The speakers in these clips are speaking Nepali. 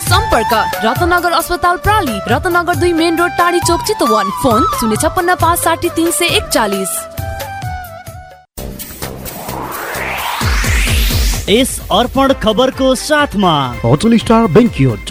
सम्पर्क रत्नगर अस्पताल प्राली रत्नगर दुई मेन रोड टाढी चोक चितवन। फोन शून्य छप्पन्न पाँच साठी तिन सय एकचालिस। यस अर्पण खबरको साथमा। होटल स्टार बेङ्क्युट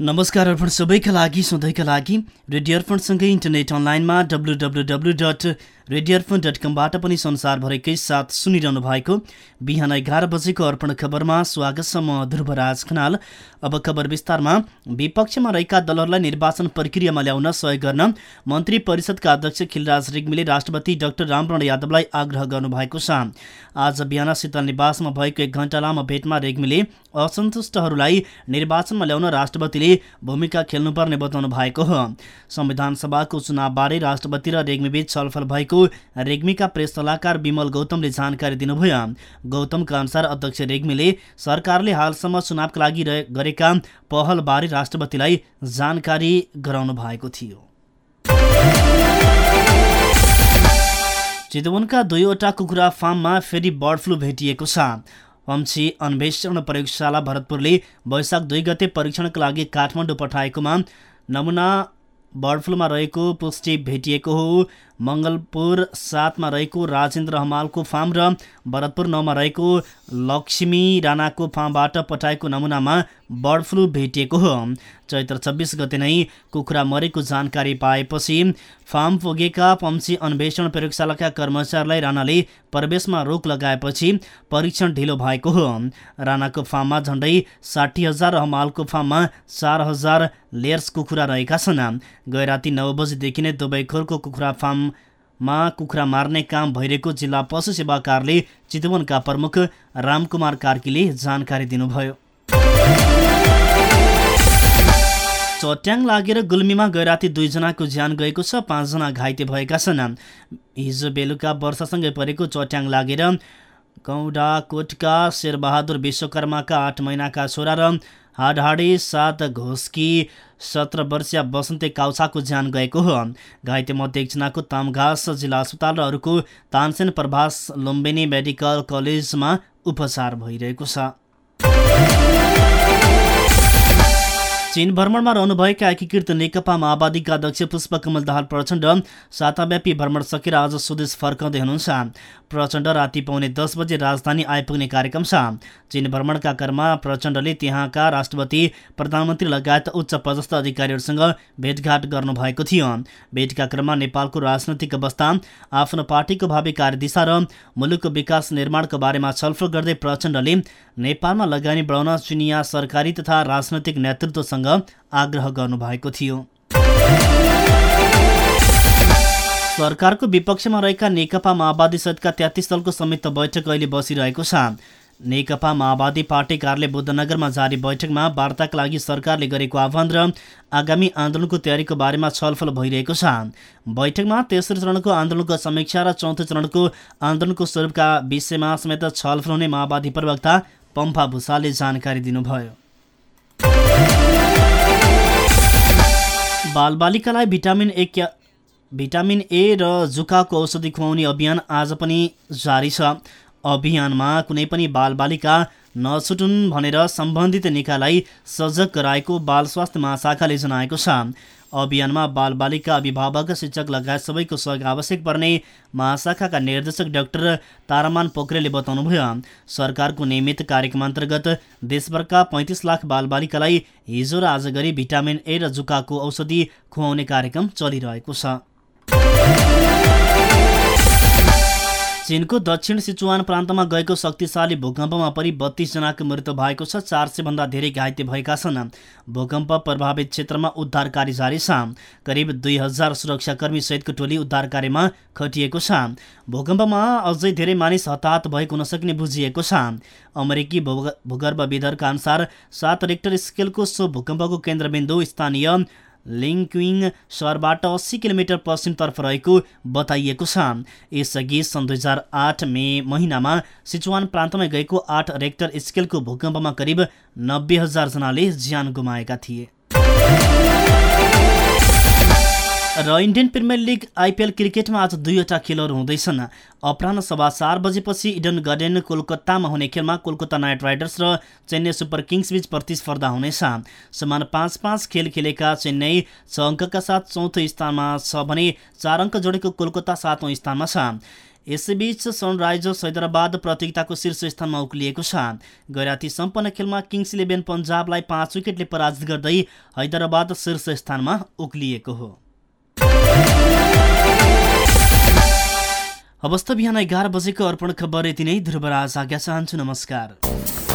नमस्कार अर्पण सबैका लागि सधैँका लागि। रेडियो अर्पणसँगै इन्टरनेट अनलाइनमा W W W dot radio Arpan dot कमबाट पनि संसारभरिकै साथ सुनिरहनु भएको बिहान एघार बजेको अर्पण खबरमा स्वागत छ म ध्रुवराज खनाल। अब खबर विस्तारमा विपक्षमा रहेका दलहरूलाई निर्वाचन प्रक्रियामा ल्याउन सहयोग गर्न मन्त्री परिषदका अध्यक्ष खिलराज रेग्मीले राष्ट्रपति डाक्टर रामवरण यादवलाई आग्रह गर्नुभएको छ। आज बिहान शीतल निवासमा भएको एक घण्टा लामो भेटमा रेग्मीले असन्तुष्टहरूलाई निर्वाचनमा ल्याउन राष्ट्रपतिले भूमिका खेल्नुपर्ने बताउनु भएको हो। संविधान सभाको चुनावबारे राष्ट्रपति र रेग्मीबीच छलफल भएको रेग्मीका प्रेस सल्लाहकार विमल गौतमले जानकारी दिनुभयो। गौतमका अनुसार अध्यक्ष रेग्मीले सरकारले हालसम्म चुनावका लागि गरेका पहलबारे राष्ट्रपतिलाई जानकारी गराउनु भएको थियो। चितवनका दुईवटा कुखुरा फार्ममा फेरि बर्ड फ्लू भेटिएको छ। पम्छी अन्वेषण प्रयोगशाला भरतपुरले वैशाख दुई गते परीक्षणका लागि काठमाडौँ पठाएकोमा नमुना बर्ड फ्लूमा रहेको पुष्टि भेटिएको हो। मङ्गलपुर सातमा रहेको राजेन्द्र हमालको फार्म र भरतपुर नौमा रहेको लक्ष्मी राणाको फार्मबाट पठाएको नमुनामा बर्ड फ्लू भेटिएको हो। चैत्र छब्बिस गते नै कुखुरा मरेको जानकारी पाएपछि फार्म पुगेका पम्सी अन्वेषण प्रयोगशालाका कर्मचारीलाई राणाले प्रवेशमा रोक लगाएपछि परीक्षण ढिलो भएको हो। राणाको फार्ममा झन्डै साठी हजार हमालको फार्ममा चार हजार लेयर्स कुखुरा रहेका छन्। गैराती नौ बजीदेखि नै दुवै खोरको कुखुरा फार्ममा कुखुरा मार्ने काम भइरहेको जिल्ला पशु सेवा कार्यालय चितवनका प्रमुख रामकुमार कार्कीले जानकारी दिनुभयो। चट्याङ लागेर गुल्मीमा गैराती दुईजनाको ज्यान गएको छ पाँचजना घाइते भएका छन्। हिजो बेलुका वर्षासँगै परेको चट्याङ लागेर गौडा कोटका शेरबहादुर विश्वकर्माका आठ महिनाका छोरा र हाडहाडे सात घोस्की सत्र वर्षीय बसन्ते काउछाको ज्यान गएको हो। घाइते मध्ये एकजनाको तामघास जिल्ला अस्पताल र अरूको तानसेन प्रभास लुम्बिनी मेडिकल कलेजमा उपचार भइरहेको छ। चीन भ्रमणमा रहनुभएका एकीकृत नेकपा माओवादीका अध्यक्ष पुष्पकमल दाहाल प्रचण्ड साताव्यापी भ्रमण सकेर आज स्वदेश फर्काउँदै हुनुहुन्छ। प्रचण्ड राति पाउने दस बजे राजधानी आइपुग्ने कार्यक्रम छ। चीन भ्रमणका क्रममा प्रचण्डले त्यहाँका राष्ट्रपति प्रधानमन्त्री लगायत उच्च पदस्थ अधिकारीहरूसँग भेटघाट गर्नुभएको थियो। भेटका क्रममा नेपालको राजनैतिक अवस्था आफ्नो पार्टीको भावी कार्यदिशा र मुलुकको विकास निर्माणको बारेमा छलफल गर्दै प्रचण्डले नेपालमा लगानी बढाउन चिनिया सरकारी तथा राजनैतिक नेतृत्वसँग आग्रह गर्नुभएको थियो। सरकारको विपक्षमा रहेका नेकपा माओवादी सहितका तेत्तिस दलको संयुक्त बैठक अहिले बसिरहेको छ। नेकपा माओवादी पार्टी कार्यालय बुद्धनगरमा जारी बैठकमा वार्ताका लागि सरकारले गरेको आह्वान र आगामी आन्दोलनको तयारीको बारेमा छलफल भइरहेको छ। बैठकमा तेस्रो चरणको आन्दोलनको समीक्षा र चौथो चरणको आन्दोलनको स्वरूपका विषयमा समेत छलफल हुने माओवादी प्रवक्ता पम्फा भूषालले जानकारी दिनुभयो। बालबालिकालाई भिटामिन ए भिटामिन ए र जुकाको औषधि खुवाउने अभियान आज पनि जारी छ। अभियानमा कुनै पनि बालबालिका नछुटुन् भनेर सम्बन्धित निकायलाई सजग गराएको बाल स्वास्थ्य महाशाखाले जनाएको छ। अभियानमा बालबालिका अभिभावक शिक्षक लगायत सबैको सहयोग आवश्यक पर्ने महाशाखाका निर्देशक डाक्टर तारामान पोखरेलले बताउनुभयो। सरकारको नियमित कार्यक्रम अन्तर्गत देशभरका पैँतिस लाख बालबालिकालाई हिजो र आज गरी भिटामिन ए र जुकाको औषधि खुवाउने कार्यक्रम चलिरहेको छ। चीनको दक्षिण सिचुवान प्रान्तमा गएको शक्तिशाली भूकम्पमा परि बत्तीसजनाको मृत्यु भएको छ चार सयभन्दा धेरै घाइते भएका छन्। भूकम्प प्रभावित क्षेत्रमा उद्धार कार्य जारी छ। करिब दुई हजार सुरक्षाकर्मी सहितको टोली उद्धार कार्यमा खटिएको छ। भूकम्पमा अझै धेरै मानिस हताहत भएको हुन बुझिएको छ। अमेरिकी भूगर्भविदहरूका अनुसार सात रेक्टर स्केलको सो भूकम्पको केन्द्रबिन्दु स्थानीय लिङ्क्विङ सहरबाट अस्सी किलोमिटर पश्चिमतर्फ रहेको बताइएको छ। यसअघि सन् दुई हजार आठ मे महिनामा सिचुवान प्रान्तमा गएको आठ रेक्टर स्केलको भूकम्पमा करिब नब्बे हजारजनाले ज्यान गुमाएका थिए। र इन्डियन प्रिमियर लिग आइपिएल क्रिकेटमा आज दुईवटा खेलहरू हुँदैछन्। अपराह सभा चार बजेपछि इडन गार्डन कोलकातामा हुने खेलमा कोलकाता नाइट राइडर्स र चेन्नई सुपर किङ्स बीच प्रतिस्पर्धा हुनेछ। समान पाँच पाँच खेल खेलेका चेन्नई छ अङ्कका साथ चौथो स्थानमा छ भने चार अङ्क जोडेको कोलकाता सातौँ स्थानमा छ। यसैबीच सनराइजर्स हैदराबाद प्रतियोगिताको शीर्ष स्थानमा उक्लिएको छ। गैराती सम्पन्न खेलमा किङ्स इलेभेन पन्जाबलाई पाँच विकेटले पराजित गर्दै हैदराबाद शीर्ष स्थानमा उक्लिएको हो। अवस्था बिहान एघार बजेको अर्पण खबर यति नै। ध्रुवराज आज्ञा चाहन्छु। नमस्कार।